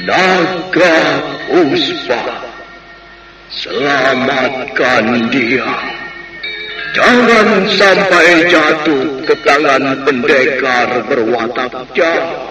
Naga Puspa. Selamatkan dia. Jangan sampai jatuh ke tangan pendekar berwatak jahat.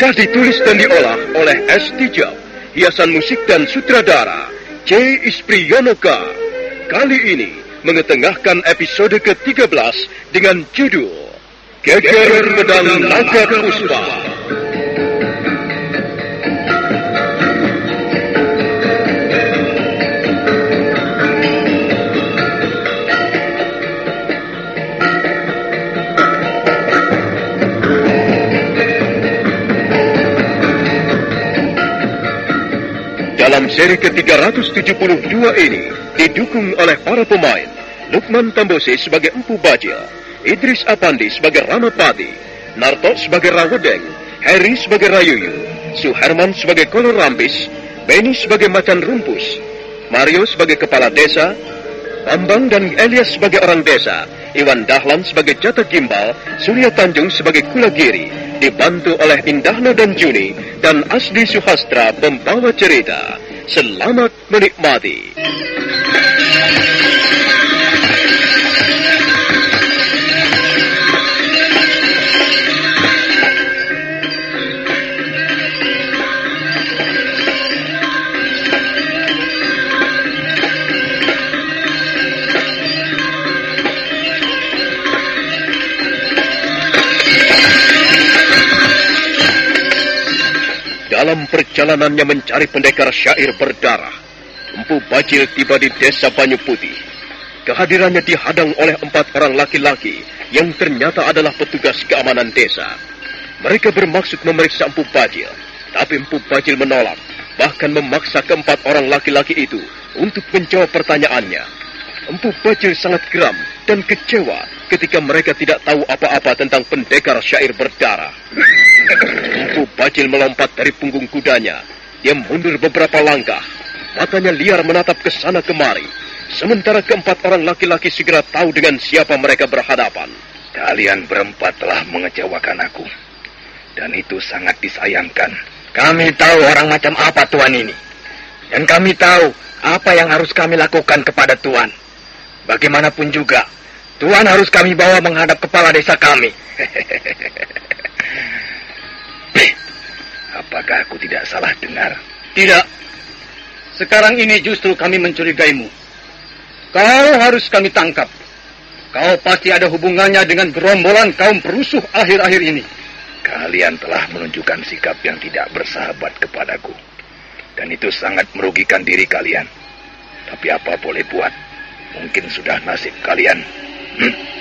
Naskah ditulis dan diolah oleh S. Tijab, hiasan musik dan sutradara C. Ispriyonoka. Kali ini mengetengahkan episode ke-13 dengan judul Geger Pedang Naga Puspa. Seri ke-372 ini didukung oleh para pemain Lukman Tambose sebagai Empu Bajil, Idris Apandi sebagai Ramapati, Narto sebagai Rawedeng, Heri sebagai Rayuyu, Suherman sebagai Kolor Rampis, Beni sebagai Macan Rumpus, Mario sebagai Kepala Desa, Bambang dan Elias sebagai orang desa, Iwan Dahlan sebagai Jata Gimbal, Surya Tanjung sebagai Kulagiri, dibantu oleh Indahna dan Juni, dan Asdi Suhastra pembawa cerita. Selamat menikmati. Perjalanannya mencari pendekar syair berdarah, Empu Bajil tiba di desa Banyu Putih. Kehadirannya dihadang oleh empat orang laki-laki yang ternyata adalah petugas keamanan desa. Mereka bermaksud memeriksa Empu Bajil, tapi Empu Bajil menolak, bahkan memaksa keempat orang laki-laki itu untuk menjawab pertanyaannya. Empu Bajil sangat geram dan kecewa ketika mereka tidak tahu apa-apa tentang pendekar syair berdarah. Empu Bajil melompat dari punggung kudanya. Dia mundur beberapa langkah. Matanya liar menatap ke sana kemari. Sementara keempat orang laki-laki segera tahu dengan siapa mereka berhadapan. Kalian berempat telah mengecewakan aku. Dan itu sangat disayangkan. Kami tahu orang macam apa Tuan ini. Dan kami tahu apa yang harus kami lakukan kepada Tuan. Bagaimanapun juga, Tuan harus kami bawa menghadap kepala desa kami. Apakah aku tidak salah dengar? Tidak. Sekarang ini justru kami mencurigaimu. Kau harus kami tangkap. Kau pasti ada hubungannya dengan gerombolan kaum perusuh akhir-akhir ini. Kalian telah menunjukkan sikap yang tidak bersahabat kepadaku. Dan itu sangat merugikan diri kalian. Tapi apa boleh buat? Mungkin sudah nasib kalian. Mm-hmm.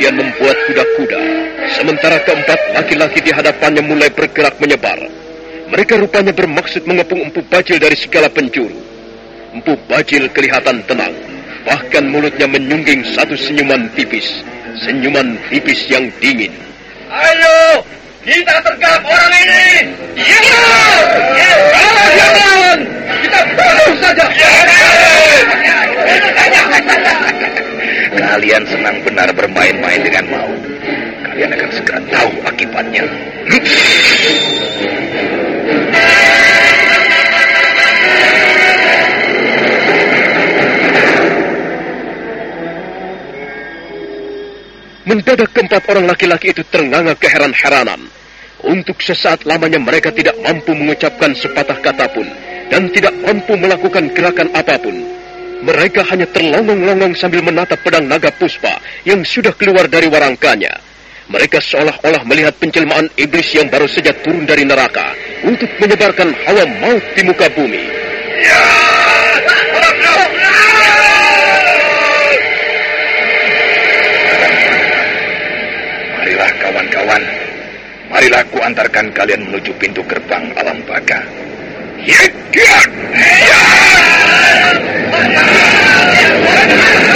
Kemudian membuat kuda-kuda, sementara keempat laki-laki di hadapannya mulai bergerak menyebar. Mereka rupanya bermaksud mengepung Empu Bajil dari segala penjuru. Empu Bajil kelihatan tenang, bahkan mulutnya menyungging satu senyuman tipis, senyuman tipis yang dingin. Ayo, kita tergap orang ini! Iya! Ya! Kita bunuh saja! Kalian senang benar bermain-main dengan maut. Kalian akan segera tahu akibatnya. Mendadak keempat orang laki-laki itu ternganga keheran-heranan. Untuk sesaat lamanya mereka tidak mampu mengucapkan sepatah kata pun dan tidak mampu melakukan gerakan apa pun. Mereka hanya terlongong-longong sambil menatap pedang naga puspa yang sudah keluar dari warangkanya. Mereka seolah-olah melihat penjelmaan iblis yang baru saja turun dari neraka untuk menyebarkan hawa maut di muka bumi. Marilah kawan-kawan, marilah ku antarkan kalian menuju pintu gerbang alam baka. Ya! Yeah.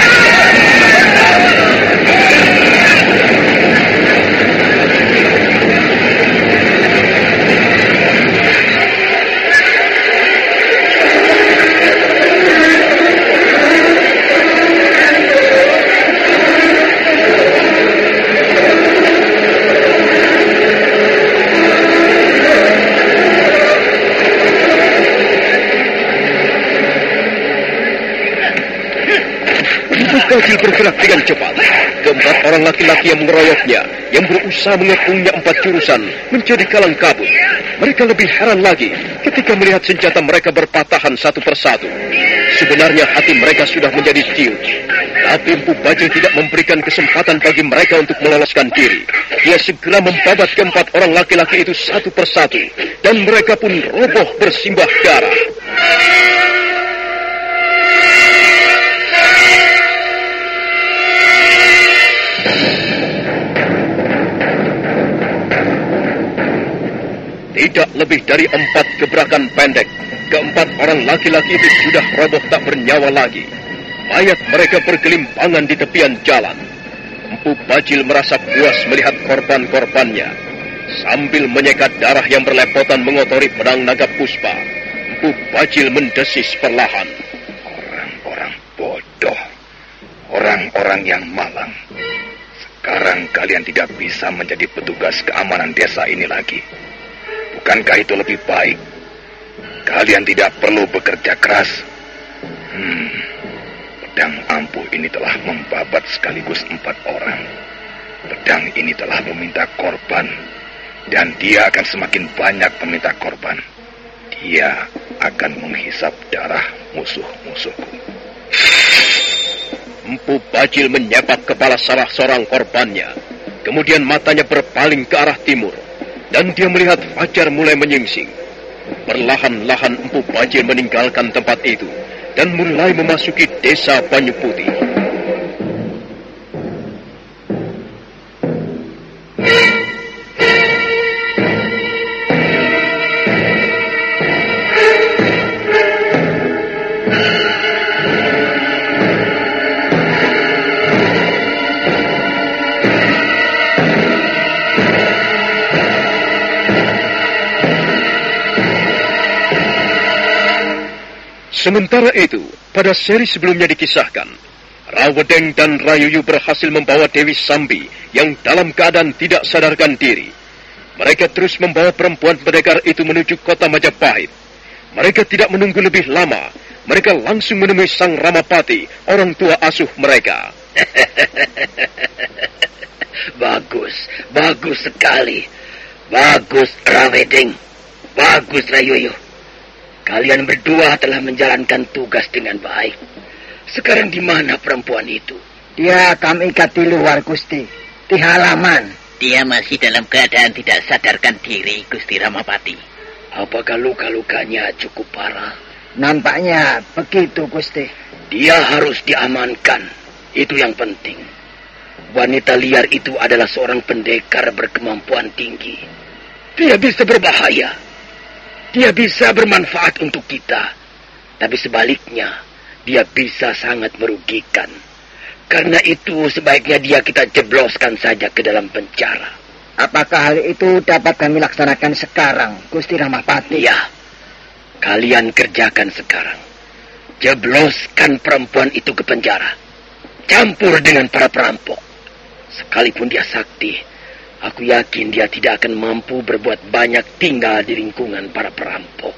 Bergerak dengan cepat. Keempat orang laki-laki yang mengeroyoknya, yang berusaha mengepungnya empat jurusan, menjadi kalang kabut. Mereka lebih heran lagi ketika melihat senjata mereka berpatahan satu persatu. Sebenarnya hati mereka sudah menjadi ciut. Tapi Empu Bajil tidak memberikan kesempatan bagi mereka untuk meloloskan diri. Dia segera membabat keempat orang laki-laki itu satu persatu. Dan mereka pun roboh bersimbah darah. Tidak lebih dari empat gebrakan pendek, keempat orang laki-laki itu sudah roboh tak bernyawa lagi. Mayat mereka bergelimpangan di tepian jalan. Empu Bajil merasa puas melihat korban-korbannya. Sambil menyekat darah yang berlepotan mengotori pedang naga puspa, Empu Bajil mendesis perlahan. Orang-orang bodoh. Orang-orang yang malang. Sekarang kalian tidak bisa menjadi petugas keamanan desa ini lagi. Bukankah itu lebih baik? Kalian tidak perlu bekerja keras. Hmm, pedang ampuh ini telah membabat sekaligus empat orang. Pedang ini telah meminta korban. Dan dia akan semakin banyak meminta korban. Dia akan menghisap darah musuh-musuhku. Empu Bajil menyepak kepala salah seorang korbannya. Kemudian matanya berpaling ke arah timur. Dan dia melihat Fajar mulai menyingsing. Perlahan-lahan Empu Bajil meninggalkan tempat itu. Dan mulai memasuki desa Banyu Putih. Sementara itu, pada seri sebelumnya dikisahkan, Rawedeng dan Rayuyu berhasil membawa Dewi Sambi yang dalam keadaan tidak sadarkan diri. Mereka terus membawa perempuan pendekar itu menuju kota Majapahit. Mereka tidak menunggu lebih lama. Mereka langsung menemui Sang Ramapati, orang tua asuh mereka. bagus, bagus sekali. Bagus, Rawedeng. Bagus, Rayuyu. Kalian berdua telah menjalankan tugas dengan baik. Sekarang di mana perempuan itu? Dia kami ikat di luar, Gusti. Di halaman. Dia masih dalam keadaan tidak sadarkan diri, Gusti Ramapati. Apakah luka-lukanya cukup parah? Nampaknya begitu, Gusti. Dia harus diamankan. Itu yang penting. Wanita liar itu adalah seorang pendekar berkemampuan tinggi. Dia bisa berbahaya. Dia bisa bermanfaat untuk kita. Tapi sebaliknya, dia bisa sangat merugikan. Karena itu sebaiknya dia kita jebloskan saja ke dalam penjara. Apakah hal itu dapat kami laksanakan sekarang, Gusti Ramapati? Ya, kalian kerjakan sekarang. Jebloskan perempuan itu ke penjara. Campur dengan para perampok. Sekalipun dia sakti, aku yakin dia tidak akan mampu berbuat banyak tinggal di lingkungan para perampok.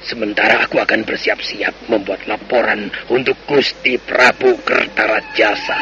Sementara aku akan bersiap-siap membuat laporan untuk Gusti Prabu Kertarajasa.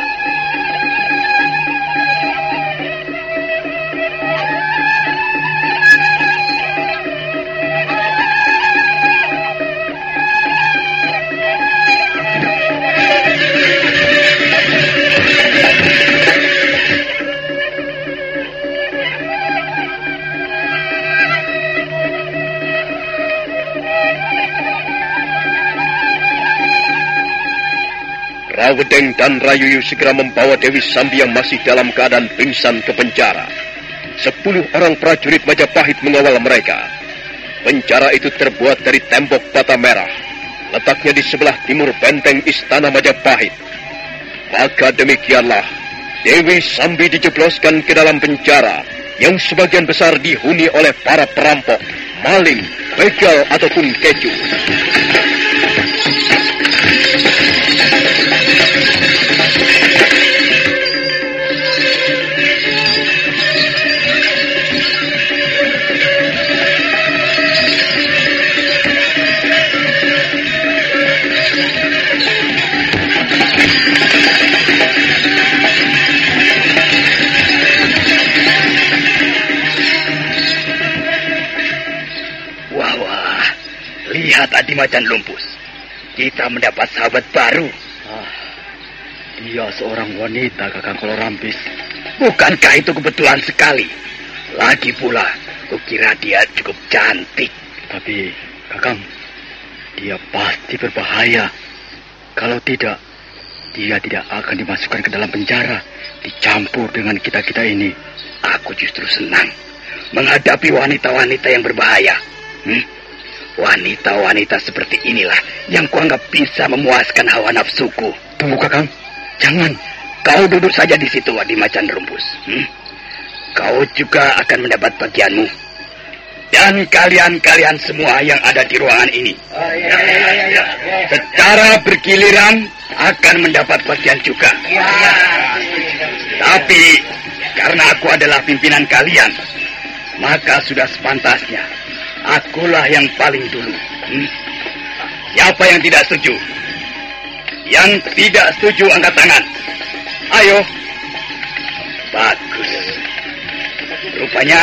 Rawedeng dan Rayuyu segera membawa Dewi Sambi yang masih dalam keadaan pingsan ke penjara. Sepuluh orang prajurit Majapahit mengawal mereka. Penjara itu terbuat dari tembok bata merah. Letaknya di sebelah timur benteng istana Majapahit. Maka demikianlah, Dewi Sambi dijebloskan ke dalam penjara yang sebagian besar dihuni oleh para perampok, maling, begal ataupun keju. Lihat Adi Macan Lumpus. Kita mendapat sahabat baru. Dia seorang wanita, Kakang Kolorampis. Bukankah itu kebetulan sekali? Lagi pula, kukira dia cukup cantik. Tapi, Kakang, dia pasti berbahaya. Kalau tidak, dia tidak akan dimasukkan ke dalam penjara, dicampur dengan kita-kita ini. Aku justru senang menghadapi wanita-wanita yang berbahaya. Hmm? Wanita-wanita seperti inilah yang kuanggap bisa memuaskan hawa nafsuku. Tunggu, Kakang. Jangan, kau duduk saja di situ, Wadi Macan Rumpus. Hmm? Kau juga akan mendapat bagianmu. Dan kalian-kalian semua yang ada di ruangan ini. Secara bergiliran akan mendapat bagian juga. Tapi karena aku adalah pimpinan kalian, maka sudah sepantasnya akulah yang paling dulu. Hmm? Siapa yang tidak setuju? Yang tidak setuju angkat tangan. Ayo. Bagus. Rupanya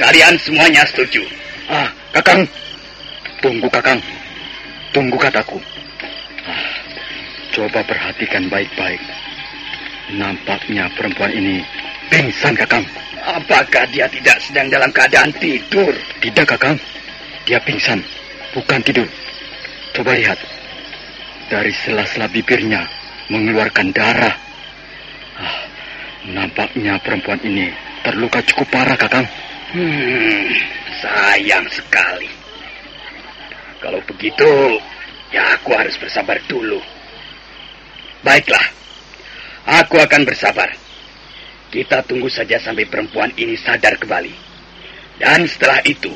kalian semuanya setuju. Ah, Kakang. Tunggu, Kakang. Tunggu kataku. Ah, coba perhatikan baik-baik. Nampaknya perempuan ini pingsan, Kakang. Apakah dia tidak sedang dalam keadaan tidur? Tidak, Kakang. Dia pingsan, bukan tidur. Coba lihat. Dari sela-sela bibirnya mengeluarkan darah. Ah, nampaknya perempuan ini terluka cukup parah, Kakang. Hmm, sayang sekali. Kalau begitu, ya aku harus bersabar dulu. Baiklah, aku akan bersabar. Kita tunggu saja sampai perempuan ini sadar kembali. Dan setelah itu,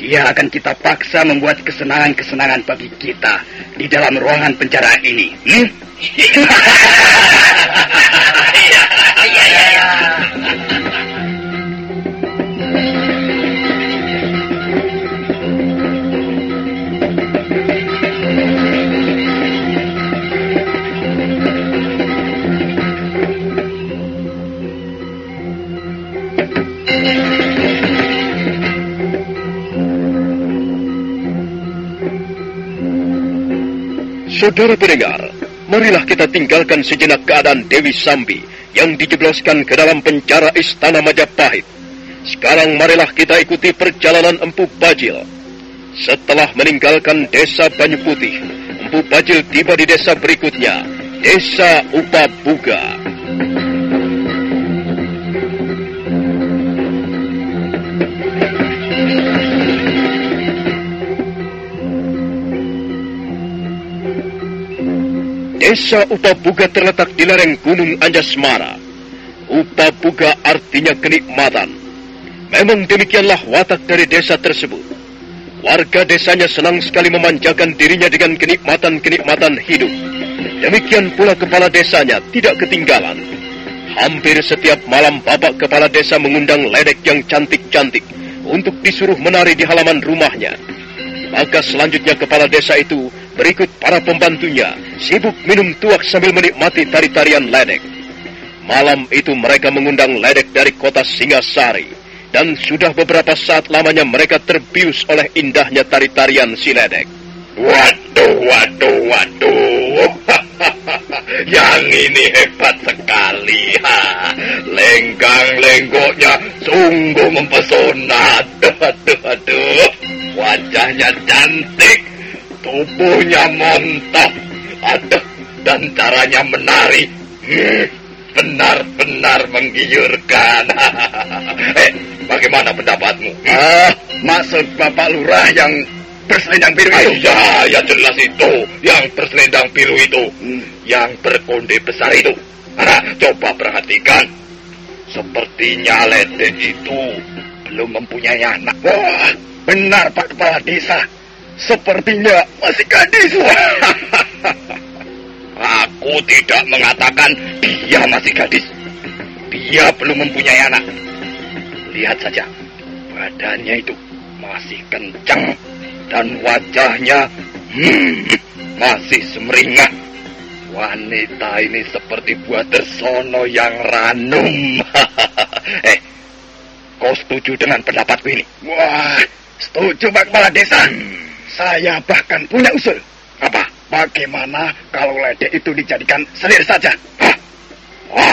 dia akan kita paksa membuat kesenangan-kesenangan bagi kita di dalam ruangan penjara ini. Hmm? Iya, iya, iya. Saudara pendengar, marilah kita tinggalkan sejenak keadaan Dewi Sambi yang dijebloskan ke dalam penjara istana Majapahit. Sekarang marilah kita ikuti perjalanan Empu Bajil. Setelah meninggalkan desa Banyu Putih, Empu Bajil tiba di desa berikutnya, Desa Upabuga. Desa Upabuga terletak di lereng Gunung Anjasmara. Upabuga artinya kenikmatan. Memang demikianlah watak dari desa tersebut. Warga desanya senang sekali memanjakan dirinya dengan kenikmatan-kenikmatan hidup. Demikian pula kepala desanya tidak ketinggalan. Hampir setiap malam bapak kepala desa mengundang ledek yang cantik-cantik untuk disuruh menari di halaman rumahnya. Maka selanjutnya kepala desa itu berikut para pembantunya sibuk minum tuak sambil menikmati tari-tarian ledek. Malam itu mereka mengundang ledek dari kota Singasari dan sudah beberapa saat lamanya mereka terbius oleh indahnya tari-tarian si ledek. Waduh, waduh, waduh. Yang ini hebat sekali. Ha. Lenggang-lenggoknya sungguh mempesona. Aduh, aduh, aduh. Wajahnya cantik. Tubuhnya mantap. Aduh, dan caranya menari. Hmm, benar-benar menggiurkan. eh, bagaimana pendapatmu? Ah, maksud Bapak Lurah yang berselendang biru itu? iya, ya jelas itu. Yang berselendang biru itu. Yang berkonde besar itu. Ah, coba perhatikan. Sepertinya Lede itu belum mempunyai anak. Wah, benar Pak Kepala Desa. Sepertinya masih gadis. Aku tidak mengatakan dia masih gadis. Dia belum mempunyai anak. Lihat saja, badannya itu masih kencang dan wajahnya hmm, masih semeringah. Wanita ini seperti buah tersono yang ranum. eh, kau setuju dengan pendapatku ini? Wah, setuju Pak Kepala Desa. Saya bahkan punya usul. Apa? Bagaimana kalau ledek itu dijadikan selir saja? Hah?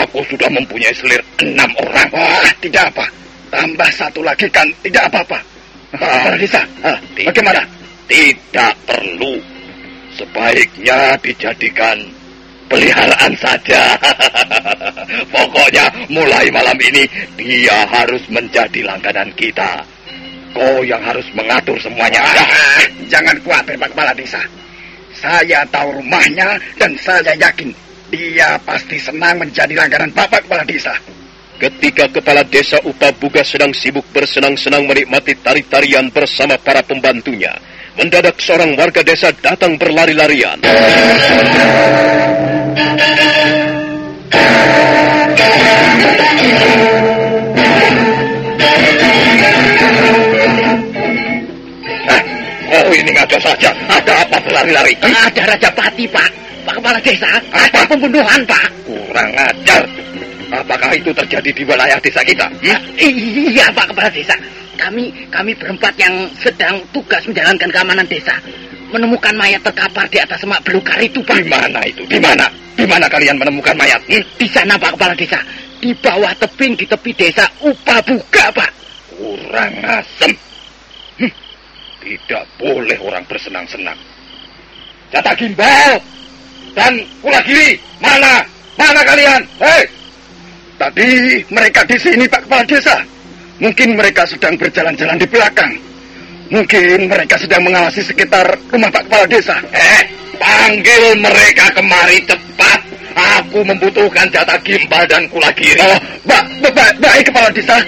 Aku sudah mempunyai selir enam orang. Wah, tidak apa. Tambah satu lagi kan tidak apa-apa. Desa, ah, Tidak. bagaimana? Tidak perlu. Sebaiknya dijadikan peliharaan saja. Pokoknya mulai malam ini dia harus menjadi langganan kita. Kau yang harus mengatur semuanya. Ah, jangan khawatir Pak Kepala Desa. Saya tahu rumahnya dan saya yakin dia pasti senang menjadi langganan Bapak Kepala Desa. Ketika kepala desa Upabuga sedang sibuk bersenang-senang menikmati tari-tarian bersama para pembantunya, mendadak seorang warga desa datang berlari-larian. Ini ngada saja. Ada apa berlari-lari? Ada Raja Pati, Pak. Pak Kepala Desa, ada pembunuhan, Pak. Kurang ajar. Apakah itu terjadi di wilayah desa kita? Hmm? Iya, Pak Kepala Desa. Kami kami berempat yang sedang tugas menjalankan keamanan desa menemukan mayat terkapar di atas semak belukar itu, Pak. Di mana itu? Di mana? Di mana kalian menemukan mayat? Hmm? Di sana, Pak Kepala Desa. Di bawah tebing di tepi desa Upabuga, Pak. Kurang asem. Hmm, Tidak boleh orang bersenang-senang. Jatah gimbal dan kulagiri, mana? Mana kalian? Hei, Tadi mereka di sini Pak Kepala Desa. Mungkin mereka sedang berjalan-jalan di belakang. Mungkin mereka sedang mengawasi sekitar rumah Pak Kepala Desa. eh, panggil mereka kemari cepat. Aku membutuhkan jatah gimbal dan kulagiri. Oh, ba ba Kepala Desa.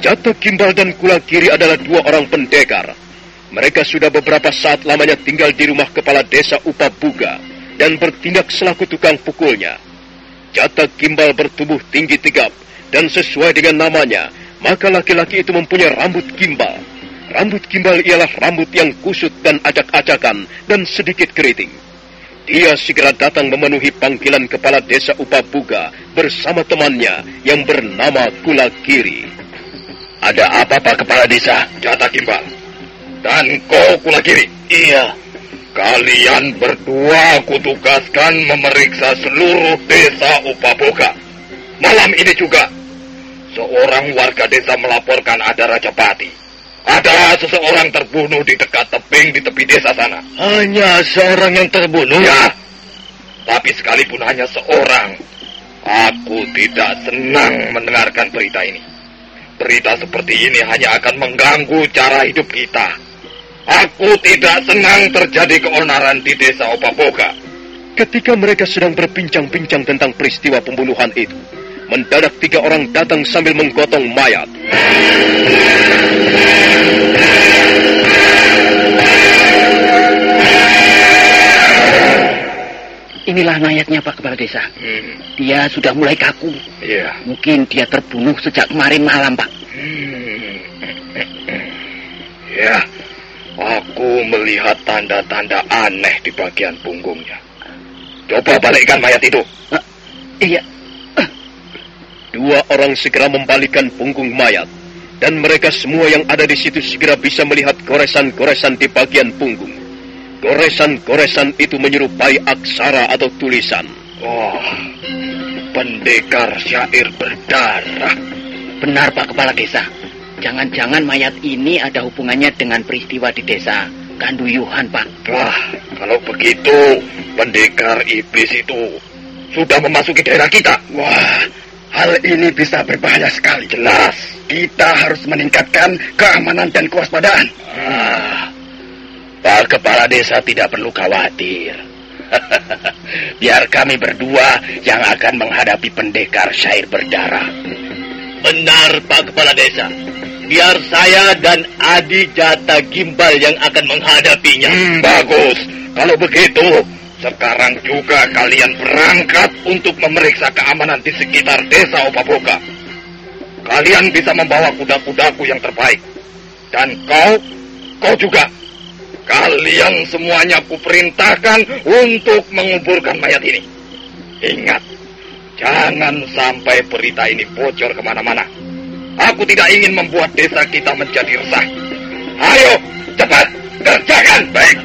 Jatuh Gimbal dan Kula Kiri adalah dua orang pendekar. Mereka sudah beberapa saat lamanya tinggal di rumah kepala desa Upabuga dan bertindak selaku tukang pukulnya. Jatah Gimbal bertubuh tinggi tegap dan sesuai dengan namanya, maka laki-laki itu mempunyai rambut gimbal. Rambut gimbal ialah rambut yang kusut dan acak-acakan dan sedikit keriting. Dia segera datang memenuhi panggilan kepala desa Upabuga bersama temannya yang bernama Kula Kiri. Ada apa Pak Kepala Desa? Jatah Gimbal. Dan kau Kula Kiri? Iya. Kalian berdua kutugaskan memeriksa seluruh desa Upaboga. Malam ini juga, seorang warga desa melaporkan ada Raja Pati. Ada seseorang terbunuh di dekat tebing di tepi desa sana. Hanya seorang yang terbunuh? Ya, tapi sekalipun hanya seorang, aku tidak senang mendengarkan berita ini. Berita seperti ini hanya akan mengganggu cara hidup kita. Aku tidak senang terjadi keonaran di desa Opaboga. Ketika mereka sedang berbincang-bincang tentang peristiwa pembunuhan itu, mendadak tiga orang datang sambil menggotong mayat. Inilah mayatnya Pak Kepala Desa. Hmm, Dia sudah mulai kaku. iya. Mungkin dia terbunuh sejak kemarin malam, Pak. Hmm. Ya, aku melihat tanda-tanda aneh di bagian punggungnya. Coba balikkan mayat itu. Iya, Dua orang segera membalikkan punggung mayat, dan mereka semua yang ada di situ segera bisa melihat goresan-goresan di bagian punggung. Goresan-goresan itu menyerupai aksara atau tulisan. Oh, pendekar syair berdarah. benar Pak Kepala Desa. Jangan-jangan mayat ini ada hubungannya dengan peristiwa di desa Kanduyuhan, Pak. Wah, kalau begitu, pendekar iblis itu sudah memasuki daerah kita. Wah, hal ini bisa berbahaya sekali. Jelas. Kita harus meningkatkan keamanan dan kewaspadaan. Ah, Pak Kepala Desa tidak perlu khawatir. Biar kami berdua yang akan menghadapi pendekar syair berdarah. Benar, Pak Kepala Desa. Biar saya dan Adi Jata Gimbal yang akan menghadapinya. Hmm, bagus. Kalau begitu, sekarang juga kalian berangkat untuk memeriksa keamanan di sekitar desa Opaboga. Kalian bisa membawa kuda-kudaku yang terbaik. Dan kau, kau juga. Kalian semuanya kuperintahkan untuk menguburkan mayat ini. Ingat, jangan sampai berita ini bocor ke mana-mana. Aku tidak ingin membuat desa kita menjadi resah. Ayo, cepat, kerjakan. Baik.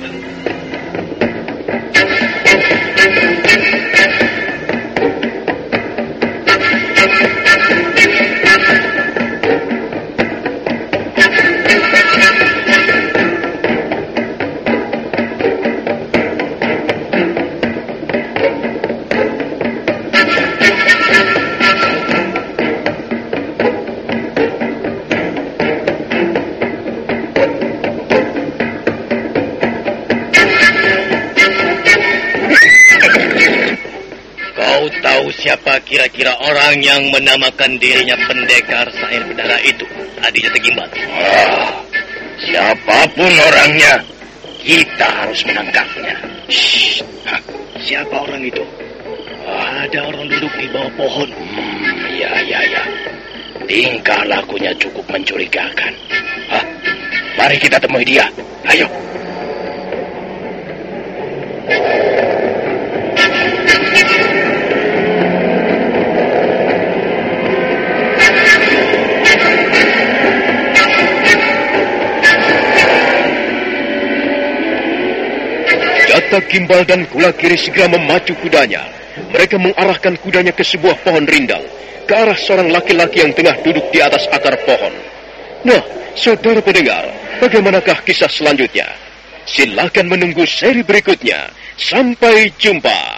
Yang menamakan dirinya pendekar syair berdarah itu? Adi Jata Gimbal. Ah, siapa pun orangnya, kita harus menangkapnya. Shh. Hah, siapa orang itu? Ada orang duduk di bawah pohon. Hmm, ya, ya, ya. Tingkah lakunya cukup mencurigakan. Hah, mari kita temui dia. Ayo. Jata Gimbal dan Kula Kiri segera memacu kudanya. Mereka mengarahkan kudanya ke sebuah pohon rindang, ke arah seorang laki-laki yang tengah duduk di atas akar pohon. Nah, saudara pendengar, bagaimanakah kisah selanjutnya? Silakan menunggu seri berikutnya. Sampai jumpa.